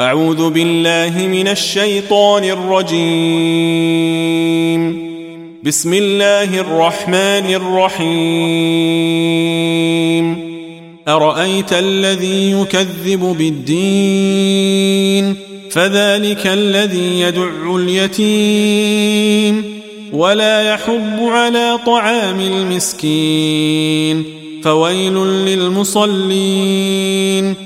أعوذ بالله من الشيطان الرجيم. بسم الله الرحمن الرحيم. أرأيت الذي يكذب بالدين؟ فذلك الذي يدع اليتيم. ولا يحب على طعام المسكين. فويل للمصلين.